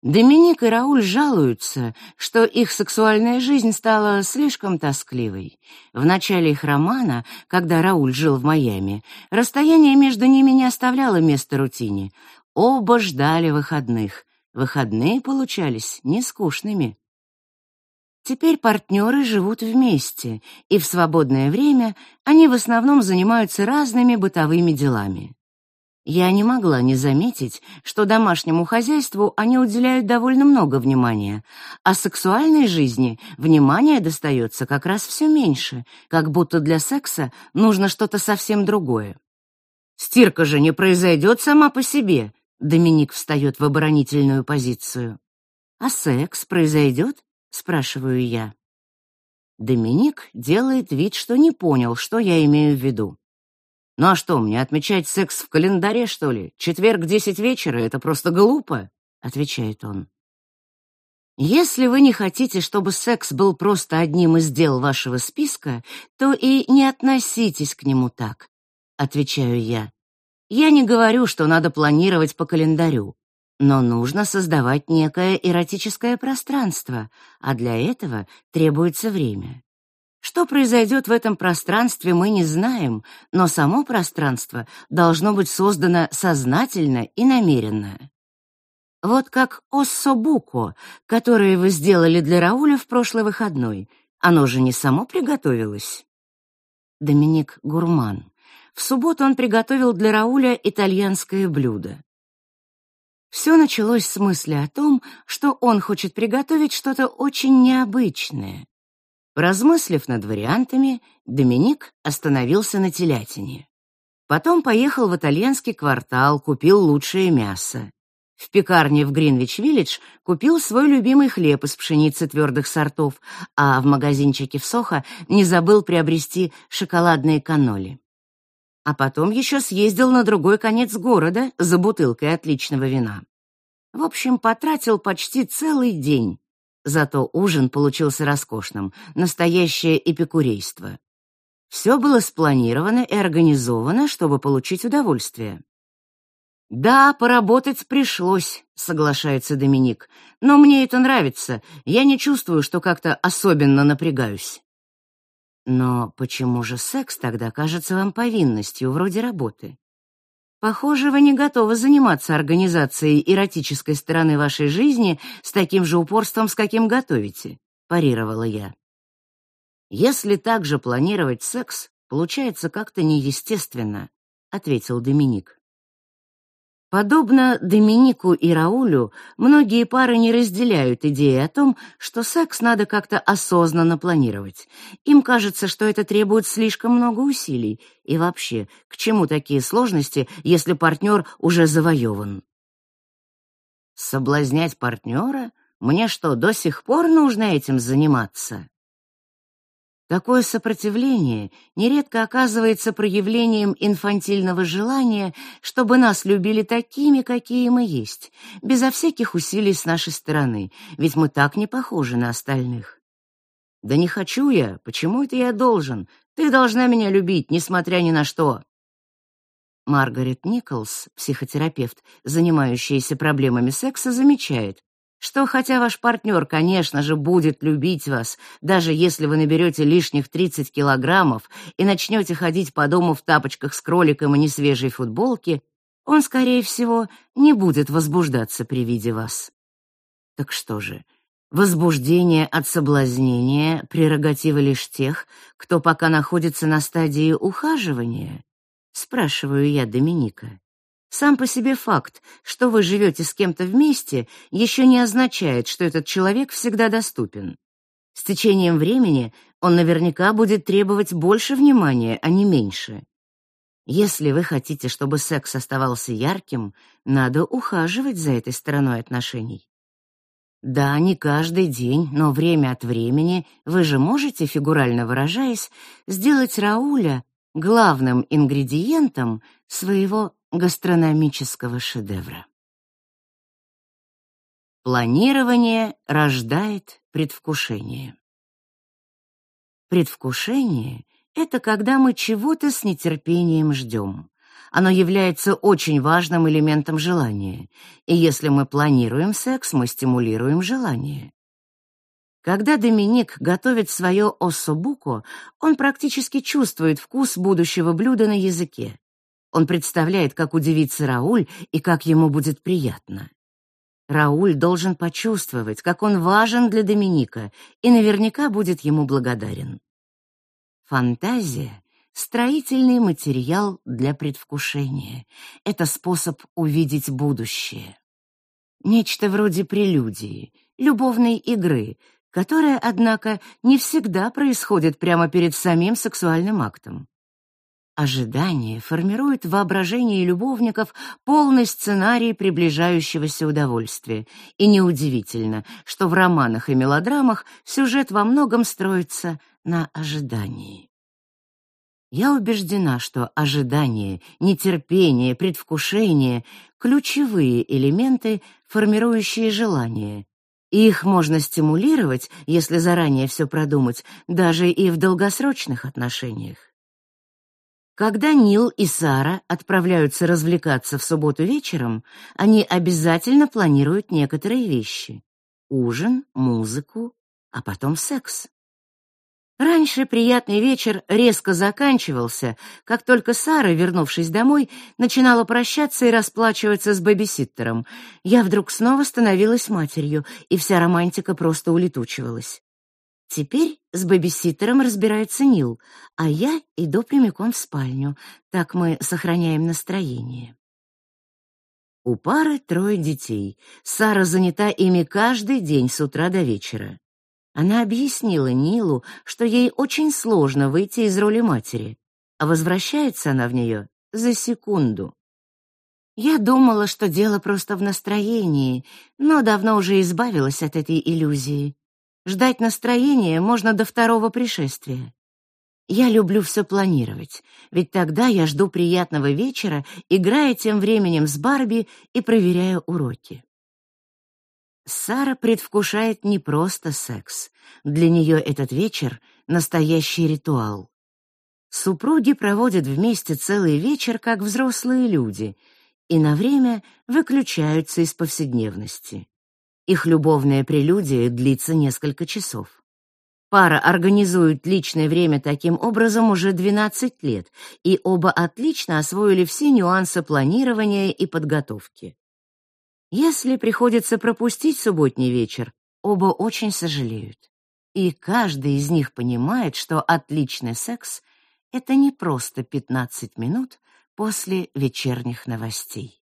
Доминик и Рауль жалуются, что их сексуальная жизнь стала слишком тоскливой. В начале их романа, когда Рауль жил в Майами, расстояние между ними не оставляло места рутине. Оба ждали выходных. Выходные получались нескучными. Теперь партнеры живут вместе, и в свободное время они в основном занимаются разными бытовыми делами. Я не могла не заметить, что домашнему хозяйству они уделяют довольно много внимания, а сексуальной жизни внимания достается как раз все меньше, как будто для секса нужно что-то совсем другое. Стирка же не произойдет сама по себе. Доминик встает в оборонительную позицию. А секс произойдет? спрашиваю я. Доминик делает вид, что не понял, что я имею в виду. Ну а что, мне отмечать секс в календаре, что ли? Четверг, десять вечера это просто глупо, отвечает он. Если вы не хотите, чтобы секс был просто одним из дел вашего списка, то и не относитесь к нему так, отвечаю я. Я не говорю, что надо планировать по календарю, но нужно создавать некое эротическое пространство, а для этого требуется время. Что произойдет в этом пространстве, мы не знаем, но само пространство должно быть создано сознательно и намеренно. Вот как оссобуко, которое вы сделали для Рауля в прошлый выходной. Оно же не само приготовилось. Доминик гурман. В субботу он приготовил для Рауля итальянское блюдо. Все началось с мысли о том, что он хочет приготовить что-то очень необычное. Поразмыслив над вариантами, Доминик остановился на телятине. Потом поехал в итальянский квартал, купил лучшее мясо. В пекарне в Гринвич-Виллидж купил свой любимый хлеб из пшеницы твердых сортов, а в магазинчике в Сохо не забыл приобрести шоколадные каноли. А потом еще съездил на другой конец города за бутылкой отличного вина. В общем, потратил почти целый день. Зато ужин получился роскошным, настоящее эпикурейство. Все было спланировано и организовано, чтобы получить удовольствие. Да, поработать пришлось, соглашается Доминик. Но мне это нравится. Я не чувствую, что как-то особенно напрягаюсь. Но почему же секс тогда кажется вам повинностью вроде работы? Похоже, вы не готовы заниматься организацией эротической стороны вашей жизни с таким же упорством, с каким готовите, парировала я. Если так же планировать секс, получается как-то неестественно, ответил Доминик. Подобно Доминику и Раулю, многие пары не разделяют идеи о том, что секс надо как-то осознанно планировать. Им кажется, что это требует слишком много усилий. И вообще, к чему такие сложности, если партнер уже завоеван? Соблазнять партнера? Мне что, до сих пор нужно этим заниматься? Такое сопротивление нередко оказывается проявлением инфантильного желания, чтобы нас любили такими, какие мы есть, безо всяких усилий с нашей стороны, ведь мы так не похожи на остальных. Да не хочу я, почему это я должен? Ты должна меня любить, несмотря ни на что. Маргарет Николс, психотерапевт, занимающаяся проблемами секса, замечает, что хотя ваш партнер, конечно же, будет любить вас, даже если вы наберете лишних 30 килограммов и начнете ходить по дому в тапочках с кроликом и несвежей футболке, он, скорее всего, не будет возбуждаться при виде вас. Так что же, возбуждение от соблазнения — прерогатива лишь тех, кто пока находится на стадии ухаживания? Спрашиваю я Доминика. Сам по себе факт, что вы живете с кем-то вместе, еще не означает, что этот человек всегда доступен. С течением времени он наверняка будет требовать больше внимания, а не меньше. Если вы хотите, чтобы секс оставался ярким, надо ухаживать за этой стороной отношений. Да, не каждый день, но время от времени вы же можете, фигурально выражаясь, сделать Рауля главным ингредиентом своего гастрономического шедевра. Планирование рождает предвкушение. Предвкушение — это когда мы чего-то с нетерпением ждем. Оно является очень важным элементом желания, и если мы планируем секс, мы стимулируем желание. Когда Доминик готовит свое оссобуко, он практически чувствует вкус будущего блюда на языке. Он представляет, как удивится Рауль и как ему будет приятно. Рауль должен почувствовать, как он важен для Доминика, и наверняка будет ему благодарен. Фантазия — строительный материал для предвкушения. Это способ увидеть будущее. Нечто вроде прелюдии, любовной игры, которая, однако, не всегда происходит прямо перед самим сексуальным актом. Ожидание формирует в воображении любовников полный сценарий приближающегося удовольствия, и неудивительно, что в романах и мелодрамах сюжет во многом строится на ожидании. Я убеждена, что ожидание, нетерпение, предвкушение — ключевые элементы, формирующие желание. И их можно стимулировать, если заранее все продумать, даже и в долгосрочных отношениях. Когда Нил и Сара отправляются развлекаться в субботу вечером, они обязательно планируют некоторые вещи: ужин, музыку, а потом секс. Раньше приятный вечер резко заканчивался, как только Сара, вернувшись домой, начинала прощаться и расплачиваться с бэбиситтером. Я вдруг снова становилась матерью, и вся романтика просто улетучивалась. Теперь с бэбиситтером разбирается Нил, а я иду прямиком в спальню. Так мы сохраняем настроение. У пары трое детей. Сара занята ими каждый день с утра до вечера. Она объяснила Нилу, что ей очень сложно выйти из роли матери, а возвращается она в нее за секунду. Я думала, что дело просто в настроении, но давно уже избавилась от этой иллюзии. Ждать настроения можно до второго пришествия. Я люблю все планировать, ведь тогда я жду приятного вечера, играя тем временем с Барби и проверяя уроки. Сара предвкушает не просто секс. Для нее этот вечер — настоящий ритуал. Супруги проводят вместе целый вечер, как взрослые люди, и на время выключаются из повседневности. Их любовная прелюдия длится несколько часов. Пара организует личное время таким образом уже 12 лет, и оба отлично освоили все нюансы планирования и подготовки. Если приходится пропустить субботний вечер, оба очень сожалеют. И каждый из них понимает, что отличный секс — это не просто 15 минут после вечерних новостей.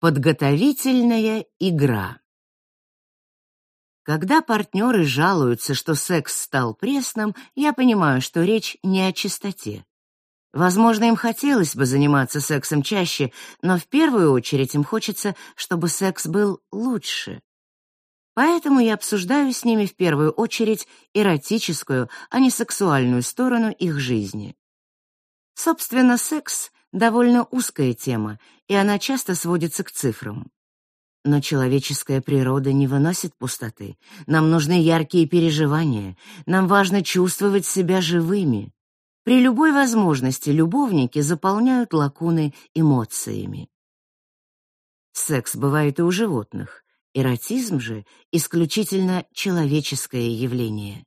Подготовительная игра Когда партнеры жалуются, что секс стал пресным, я понимаю, что речь не о чистоте. Возможно, им хотелось бы заниматься сексом чаще, но в первую очередь им хочется, чтобы секс был лучше. Поэтому я обсуждаю с ними в первую очередь эротическую, а не сексуальную сторону их жизни. Собственно, секс — довольно узкая тема, и она часто сводится к цифрам. Но человеческая природа не выносит пустоты. Нам нужны яркие переживания, нам важно чувствовать себя живыми. При любой возможности любовники заполняют лакуны эмоциями. Секс бывает и у животных. Эротизм же исключительно человеческое явление.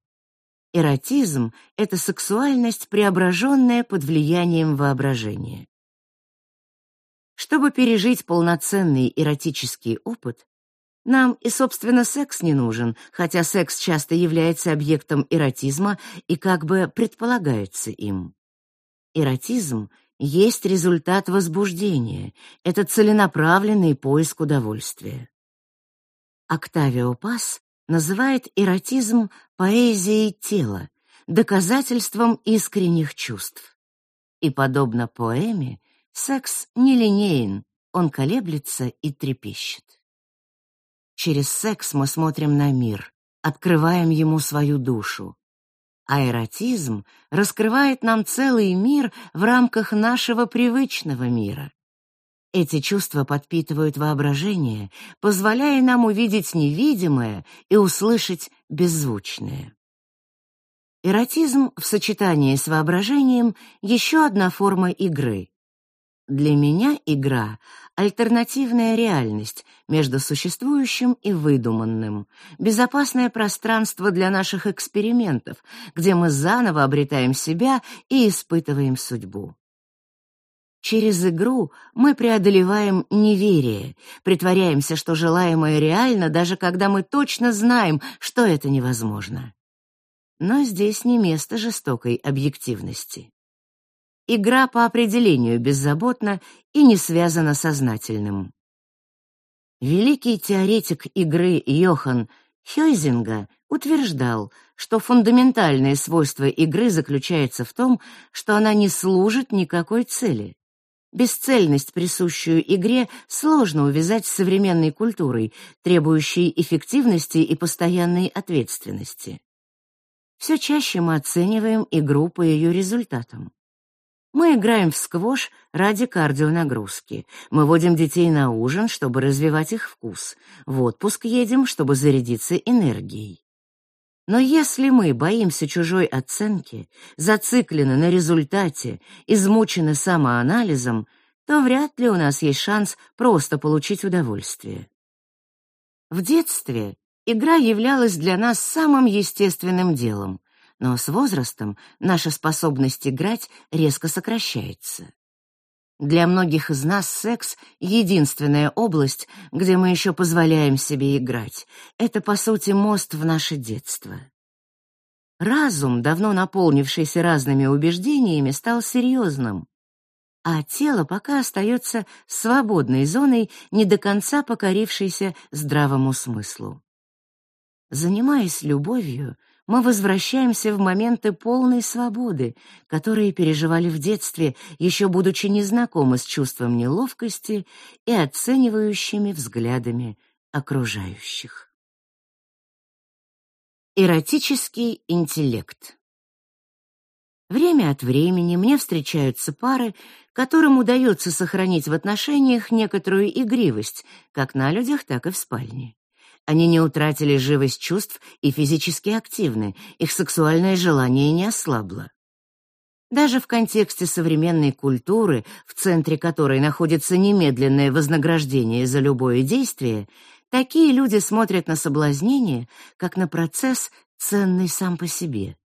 Эротизм — это сексуальность, преображенная под влиянием воображения. Чтобы пережить полноценный эротический опыт, нам и, собственно, секс не нужен, хотя секс часто является объектом эротизма и как бы предполагается им. Эротизм есть результат возбуждения, это целенаправленный поиск удовольствия. Октавио Пас называет эротизм поэзией тела, доказательством искренних чувств. И подобно поэме, секс нелинеен, он колеблется и трепещет. Через секс мы смотрим на мир, открываем ему свою душу. А эротизм раскрывает нам целый мир в рамках нашего привычного мира. Эти чувства подпитывают воображение, позволяя нам увидеть невидимое и услышать беззвучное. Эротизм в сочетании с воображением еще одна форма игры. Для меня игра — альтернативная реальность между существующим и выдуманным, безопасное пространство для наших экспериментов, где мы заново обретаем себя и испытываем судьбу. Через игру мы преодолеваем неверие, притворяемся, что желаемое реально, даже когда мы точно знаем, что это невозможно. Но здесь не место жестокой объективности. Игра по определению беззаботна и не связана сознательным. Великий теоретик игры Йохан Хёйзинга утверждал, что фундаментальное свойство игры заключается в том, что она не служит никакой цели. Бесцельность, присущую игре, сложно увязать с современной культурой, требующей эффективности и постоянной ответственности. Все чаще мы оцениваем игру по ее результатам. Мы играем в сквош ради кардионагрузки. Мы водим детей на ужин, чтобы развивать их вкус. В отпуск едем, чтобы зарядиться энергией. Но если мы боимся чужой оценки, зациклены на результате, измучены самоанализом, то вряд ли у нас есть шанс просто получить удовольствие. В детстве игра являлась для нас самым естественным делом, но с возрастом наша способность играть резко сокращается. Для многих из нас секс — единственная область, где мы еще позволяем себе играть. Это, по сути, мост в наше детство. Разум, давно наполнившийся разными убеждениями, стал серьезным, а тело пока остается свободной зоной, не до конца покорившейся здравому смыслу. Занимаясь любовью, мы возвращаемся в моменты полной свободы, которые переживали в детстве, еще будучи незнакомы с чувством неловкости и оценивающими взглядами окружающих. Эротический интеллект Время от времени мне встречаются пары, которым удается сохранить в отношениях некоторую игривость, как на людях, так и в спальне. Они не утратили живость чувств и физически активны, их сексуальное желание не ослабло. Даже в контексте современной культуры, в центре которой находится немедленное вознаграждение за любое действие, такие люди смотрят на соблазнение как на процесс, ценный сам по себе.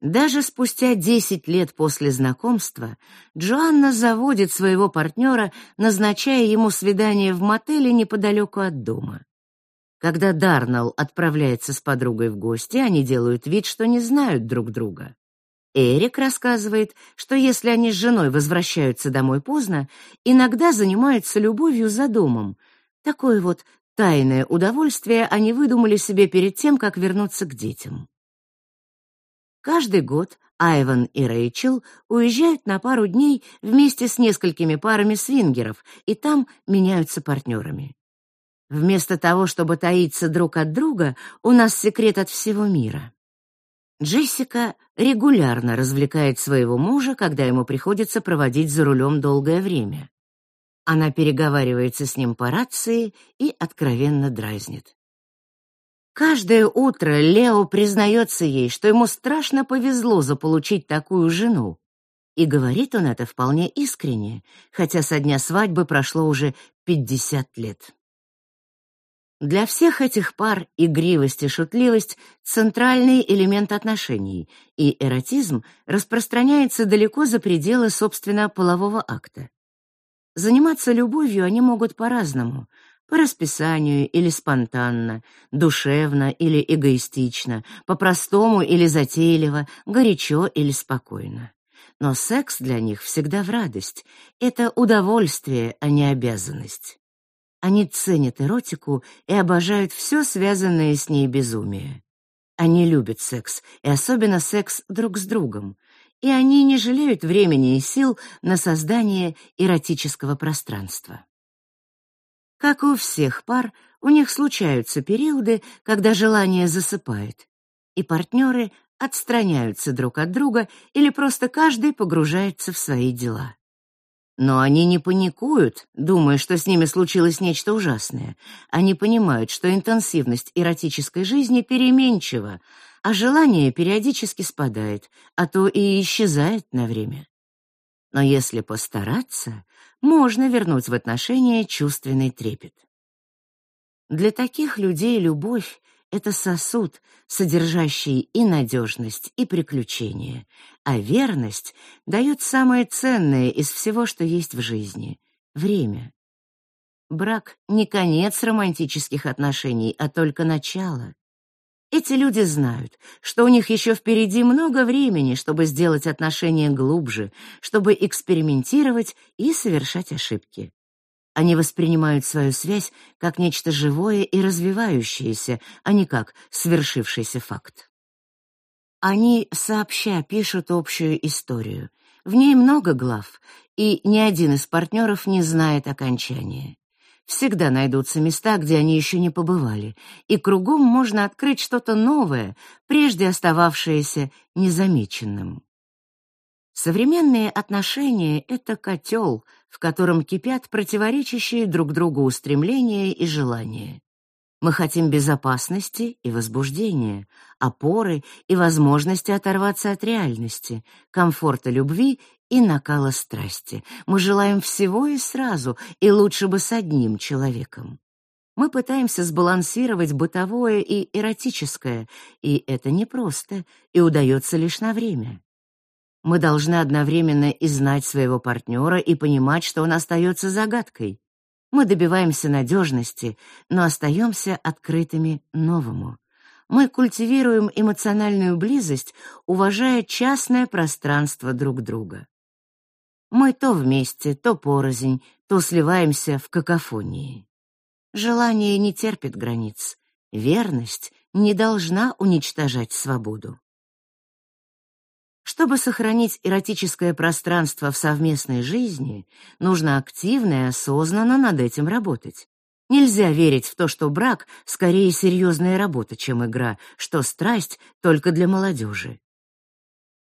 Даже спустя 10 лет после знакомства Джоанна заводит своего партнера, назначая ему свидание в мотеле неподалеку от дома. Когда Дарнелл отправляется с подругой в гости, они делают вид, что не знают друг друга. Эрик рассказывает, что если они с женой возвращаются домой поздно, иногда занимаются любовью за домом. Такое вот тайное удовольствие они выдумали себе перед тем, как вернуться к детям. Каждый год Айван и Рэйчел уезжают на пару дней вместе с несколькими парами свингеров и там меняются партнерами. Вместо того, чтобы таиться друг от друга, у нас секрет от всего мира. Джессика регулярно развлекает своего мужа, когда ему приходится проводить за рулем долгое время. Она переговаривается с ним по рации и откровенно дразнит. Каждое утро Лео признается ей, что ему страшно повезло заполучить такую жену. И говорит он это вполне искренне, хотя со дня свадьбы прошло уже 50 лет. Для всех этих пар игривость и шутливость — центральный элемент отношений, и эротизм распространяется далеко за пределы, собственно, полового акта. Заниматься любовью они могут по-разному, по расписанию или спонтанно, душевно или эгоистично, по-простому или затейливо, горячо или спокойно. Но секс для них всегда в радость. Это удовольствие, а не обязанность. Они ценят эротику и обожают все связанное с ней безумие. Они любят секс, и особенно секс друг с другом, и они не жалеют времени и сил на создание эротического пространства. Как у всех пар, у них случаются периоды, когда желание засыпает, и партнеры отстраняются друг от друга или просто каждый погружается в свои дела. Но они не паникуют, думая, что с ними случилось нечто ужасное. Они понимают, что интенсивность эротической жизни переменчива, а желание периодически спадает, а то и исчезает на время. Но если постараться, можно вернуть в отношения чувственный трепет. Для таких людей любовь это сосуд, содержащий и надежность, и приключения, а верность дает самое ценное из всего, что есть в жизни время. Брак не конец романтических отношений, а только начало. Эти люди знают, что у них еще впереди много времени, чтобы сделать отношения глубже, чтобы экспериментировать и совершать ошибки. Они воспринимают свою связь как нечто живое и развивающееся, а не как свершившийся факт. Они сообща пишут общую историю. В ней много глав, и ни один из партнеров не знает окончания. Всегда найдутся места, где они еще не побывали, и кругом можно открыть что-то новое, прежде остававшееся незамеченным. Современные отношения — это котел, в котором кипят противоречащие друг другу устремления и желания. Мы хотим безопасности и возбуждения, опоры и возможности оторваться от реальности, комфорта любви и накала страсти. Мы желаем всего и сразу, и лучше бы с одним человеком. Мы пытаемся сбалансировать бытовое и эротическое, и это непросто, и удается лишь на время. Мы должны одновременно и знать своего партнера, и понимать, что он остается загадкой. Мы добиваемся надежности, но остаемся открытыми новому. Мы культивируем эмоциональную близость, уважая частное пространство друг друга. Мы то вместе, то порознь, то сливаемся в какофонии. Желание не терпит границ. Верность не должна уничтожать свободу. Чтобы сохранить эротическое пространство в совместной жизни, нужно активно и осознанно над этим работать. Нельзя верить в то, что брак скорее серьезная работа, чем игра, что страсть только для молодежи.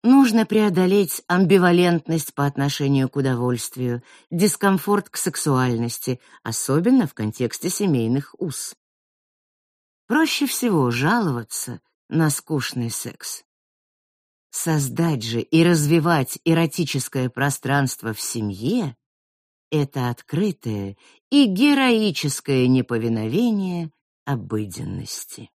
Нужно преодолеть амбивалентность по отношению к удовольствию, дискомфорт к сексуальности, особенно в контексте семейных уз. Проще всего жаловаться на скучный секс. Создать же и развивать эротическое пространство в семье — это открытое и героическое неповиновение обыденности.